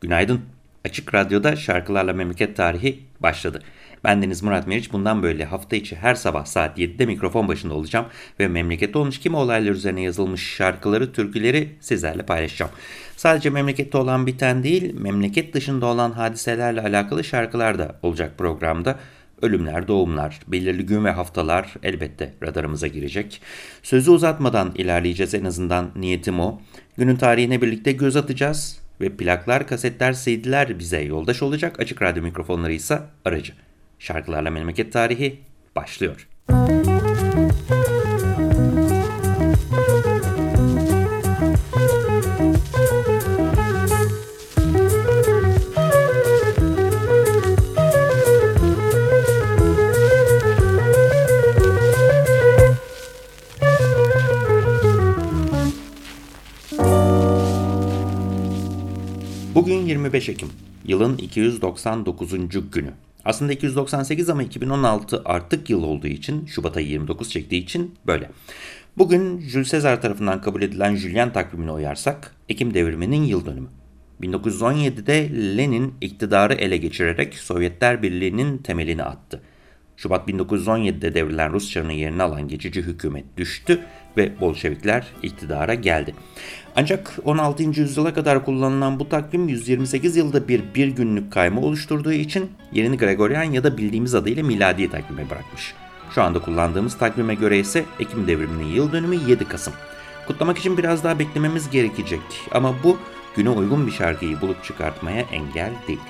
Günaydın. Açık Radyo'da şarkılarla memleket tarihi başladı. Ben Deniz Murat Meriç. Bundan böyle hafta içi her sabah saat 7'de mikrofon başında olacağım ve memlekette olmuş kimi olaylar üzerine yazılmış şarkıları, türküleri sizlerle paylaşacağım. Sadece memlekette olan biten değil, memleket dışında olan hadiselerle alakalı şarkılar da olacak programda. Ölümler, doğumlar, belirli gün ve haftalar elbette radarımıza girecek. Sözü uzatmadan ilerleyeceğiz en azından niyetim o. Günün tarihine birlikte göz atacağız ve plaklar, kasetler, CD'ler bize yoldaş olacak. Açık radyo mikrofonları ise aracı. Şarkılarla Memleket Tarihi başlıyor. Bugün 25 Ekim, yılın 299. günü. Aslında 298 ama 2016 artık yıl olduğu için, Şubat ayı 29 çektiği için böyle. Bugün Jules Caesar tarafından kabul edilen Julian takvimine uyarsak, Ekim devriminin yıl dönümü. 1917'de Lenin iktidarı ele geçirerek Sovyetler Birliği'nin temelini attı. Şubat 1917'de devrilen Rus çarının yerini alan geçici hükümet düştü ve Bolşevikler iktidara geldi. Ancak 16. yüzyıla kadar kullanılan bu takvim 128 yılda bir bir günlük kayma oluşturduğu için yerini Gregorian ya da bildiğimiz adıyla miladi takvime bırakmış. Şu anda kullandığımız takvime göre ise Ekim devriminin yıl dönümü 7 Kasım. Kutlamak için biraz daha beklememiz gerekecek ama bu güne uygun bir şarkıyı bulup çıkartmaya engel değil.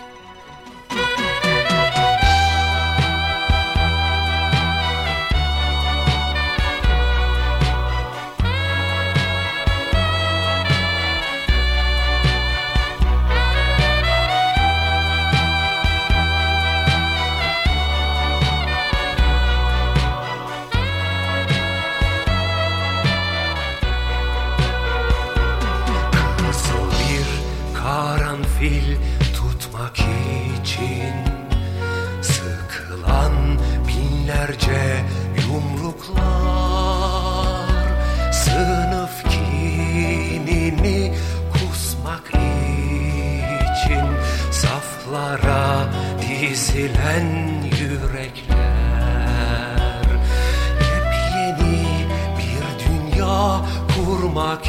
ezilen yürekler. Yepyeni bir dünya kurmak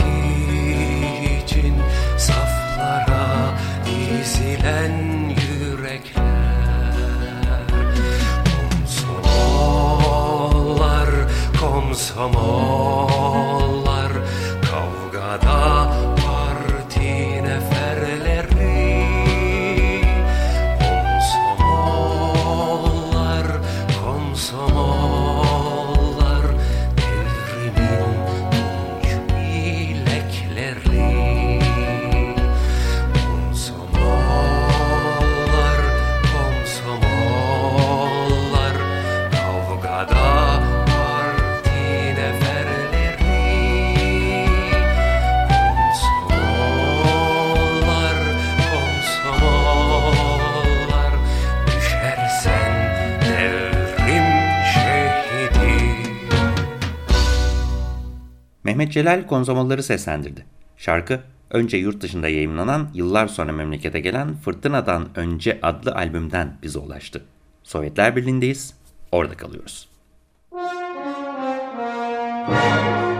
için Saflara dizilen yürekler. Komsolar, komsomol. Mehmet Celal konsomaları seslendirdi. Şarkı önce yurt dışında yayınlanan yıllar sonra memlekete gelen Fırtınadan Önce adlı albümden bize ulaştı. Sovyetler Birliği'ndeyiz, orada kalıyoruz. Müzik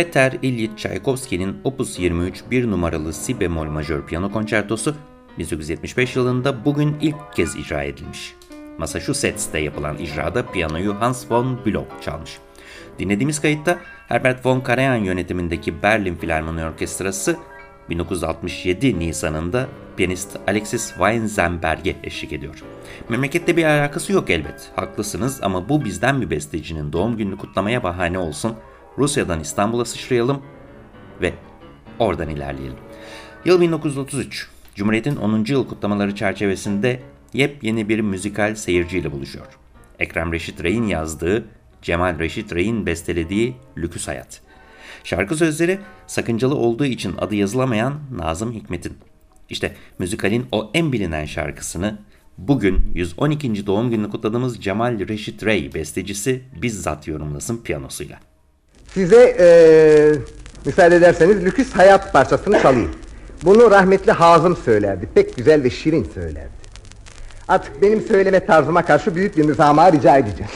Peter Ilyich Tchaikovsky'nin Opus 23 bir numaralı si bemol majör piyano konçertosu 1875 yılında bugün ilk kez icra edilmiş. Massachusetts'te yapılan icrada piyanoyu Hans von Bülow çalmış. Dinlediğimiz kayıtta Herbert von Karajan yönetimindeki Berlin Filarmoni Orkestrası 1967 Nisan'ında piyanist Alexis Weinzenberg'e eşlik ediyor. Memlekette bir alakası yok elbet, haklısınız ama bu bizden bir bestecinin doğum gününü kutlamaya bahane olsun. Rusya'dan İstanbul'a sıçrayalım ve oradan ilerleyelim. Yıl 1933, Cumhuriyet'in 10. yıl kutlamaları çerçevesinde yepyeni bir müzikal seyirciyle buluşuyor. Ekrem Reşit Rey'in yazdığı, Cemal Reşit Rey'in bestelediği Lüküs Hayat. Şarkı sözleri sakıncalı olduğu için adı yazılamayan Nazım Hikmet'in. İşte müzikalin o en bilinen şarkısını bugün 112. doğum gününü kutladığımız Cemal Reşit Rey bestecisi bizzat yorumlasın piyanosuyla. Size eee, müsaade ederseniz Lüküs Hayat parçasını çalayım. Bunu rahmetli Hazım söylerdi. Pek güzel ve şirin söylerdi. Artık benim söyleme tarzıma karşı büyük bir müsamaha rica edeceğim.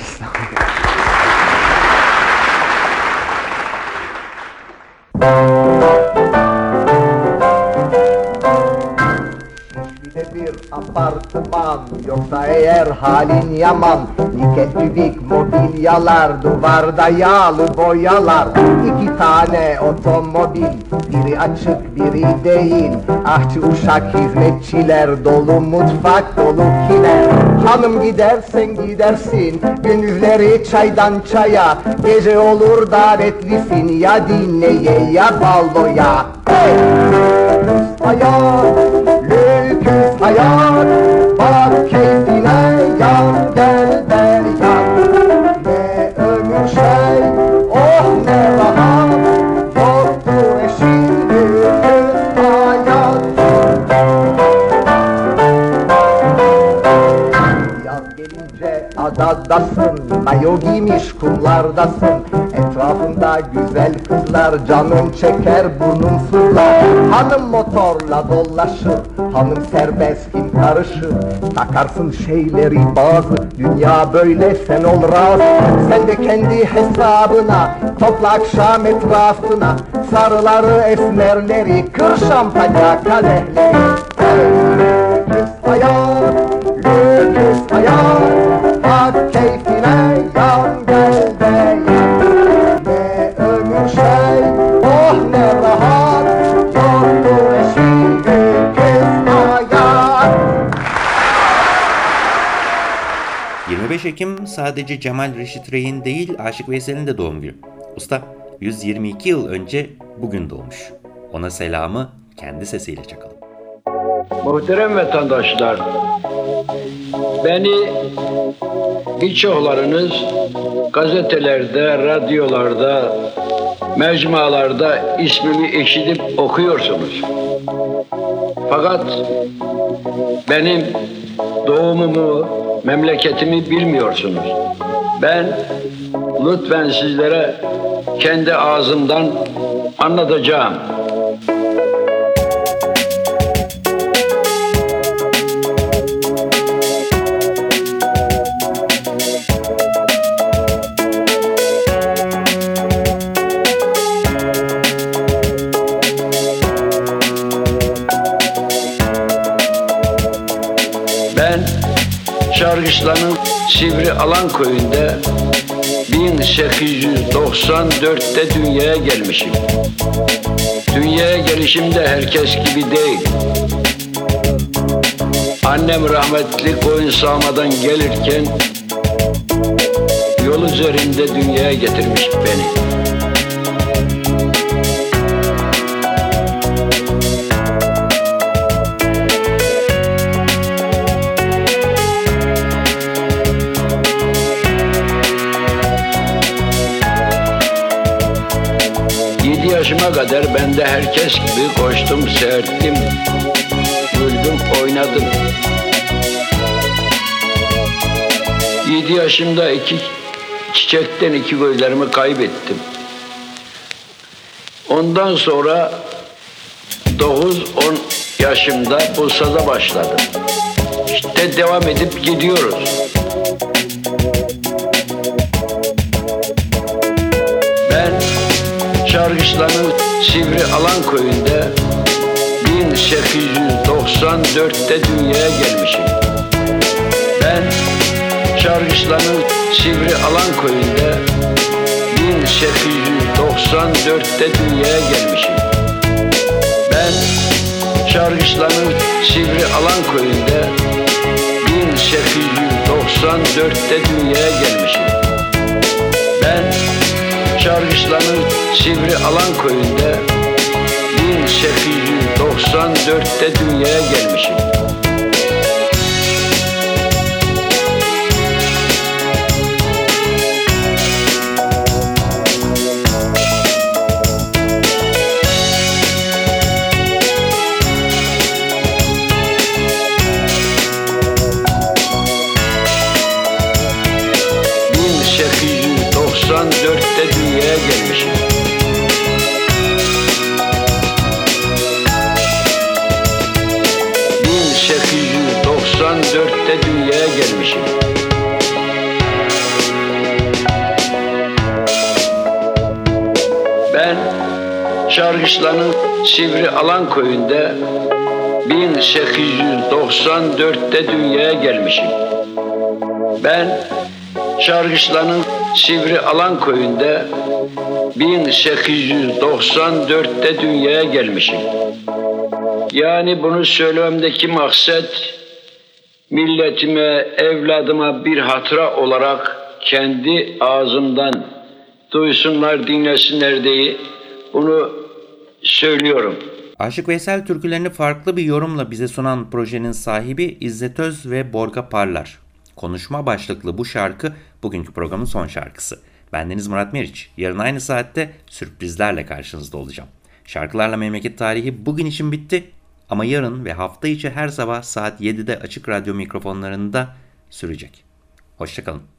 Bir de bir apartman yoksa eğer halin yaman Nikel tübik mobilyalar duvarda yağlı boyalar. İki tane otomobil biri açık biri değil Ahçı uşak hizmetçiler dolu mutfak dolu kiler Hanım gidersen gidersin gündüzleri çaydan çaya. Gece olur davetlisin ya dinleye ya balloya Hey! hayat Lüküs hayat. Bak keyfine yan adadasın Mayo giymiş kumlardasın. Etrafında güzel kızlar Canın çeker burnun fırlar. Hanım motorla dolaşır Hanım serbest kim karışır? Takarsın şeyleri bazı Dünya böyle sen ol razı Sen de kendi hesabına Topla akşam etrafına. Sarıları esmerleri Kır şampanya kadehleri. Lüküs hayat 25 Ekim sadece Cemal Reşit Rey'in değil Aşık Veysel'in de doğum günü. Usta 122 yıl önce bugün doğmuş. Ona selamı kendi sesiyle çakalım. Muhterem vatandaşlar, beni birçoklarınız gazetelerde, radyolarda, mecmualarda ismimi eşitip okuyorsunuz. Fakat benim doğumumu, memleketimi bilmiyorsunuz. Ben lütfen sizlere kendi ağzımdan anlatacağım. Şargışla'nın Sivri Alan köyünde 1894'te dünyaya gelmişim. Dünyaya gelişim de herkes gibi değil. Annem rahmetli koyun sağmadan gelirken yol üzerinde dünyaya getirmiş beni. Yedi yaşıma kadar ben de herkes gibi koştum, serttim, güldüm, oynadım. Yedi yaşımda iki çiçekten iki gözlerimi kaybettim. Ondan sonra 9-10 yaşımda Bursa'da başladım. İşte devam edip gidiyoruz. Ben Çargışlanın Sivri Alan köyünde 1894'te dünyaya gelmişim. Ben Çargışlanın Sivri Alan köyünde 1894'te dünyaya gelmişim. Ben Çargışlanın Sivri Alan köyünde 1894'te dünyaya gelmişim. Ben Çargışlanın Sivri Alan köyünde 1894'te dünyaya gelmişim. Çargışlan'ın Sivri Alan köyünde 1894'te dünyaya gelmişim. Ben Çargışlan'ın Sivri Alan köyünde 1894'te dünyaya gelmişim. Yani bunu söylememdeki maksat milletime, evladıma bir hatıra olarak kendi ağzımdan duysunlar, dinlesinler diye bunu söylüyorum. Aşık Veysel türkülerini farklı bir yorumla bize sunan projenin sahibi İzzet Öz ve Borga Parlar. Konuşma başlıklı bu şarkı bugünkü programın son şarkısı. Bendeniz Murat Meriç. Yarın aynı saatte sürprizlerle karşınızda olacağım. Şarkılarla memleket tarihi bugün için bitti. Ama yarın ve hafta içi her sabah saat 7'de açık radyo mikrofonlarında sürecek. Hoşçakalın.